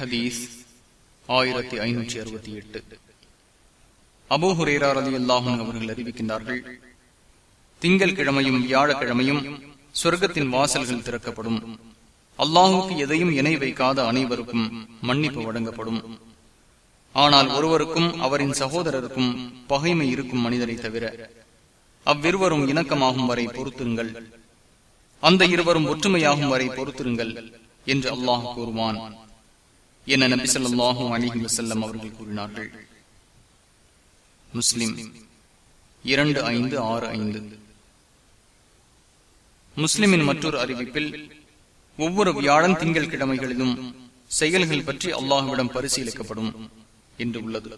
ஹதீஸ் ஆயிரத்தி ஐநூற்றி அறுபத்தி எட்டு. அபோஹுரேரா அலி அல்லாஹும் அவர்கள் அறிவிக்கின்றார்கள் திங்கள் கிழமையும் வியாழக்கிழமையும் சொர்க்கத்தின் வாசல்கள் திறக்கப்படும். அல்லாஹுக்கு எதையும் இணை வைக்காத அனைவருக்கும் மன்னிப்பு வழங்கப்படும். ஆனால் ஒருவருக்கும் அவரின் சகோதரருக்கும் பகைமை இருக்கும் மனிதரை தவிர அவ்விருவரும் இணக்கமாகும் வரை பொறுத்திருங்கள். அந்த இருவரும் ஒற்றுமையாகும் வரை பொறுத்திருங்கள் என்று அல்லாஹ் கூறுவான். என நபி சொல்லாஹும் அலிஹி வசல்லம் அவர்கள் கூறினார்கள். முஸ்லிம் இரண்டு ஐந்து ஆறு ஐந்து. முஸ்லிமின் மற்றொரு அறிவிப்பில் ஒவ்வொரு வியாழன் திங்கள் கிழமைகளிலும் செயல்கள் பற்றி அல்லாஹுவிடம் பரிசீலிக்கப்படும் என்று உள்ளது.